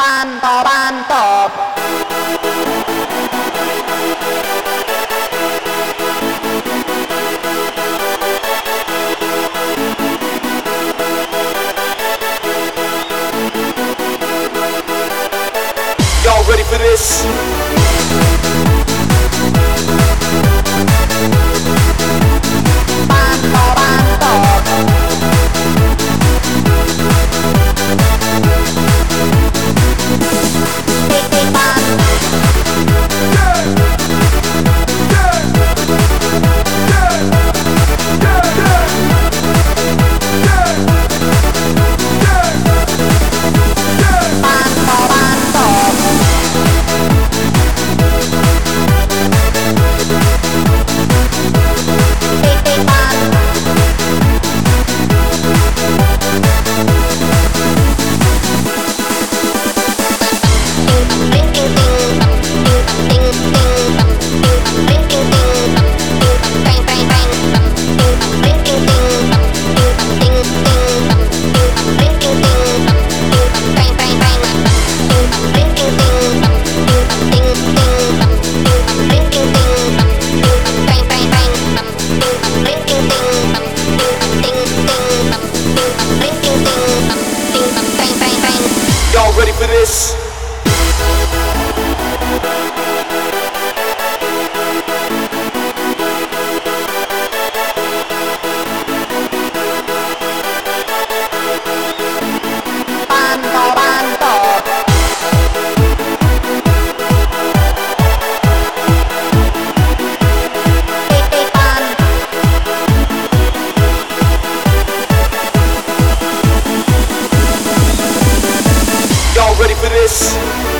panto, panto. Y'all ready for this? This?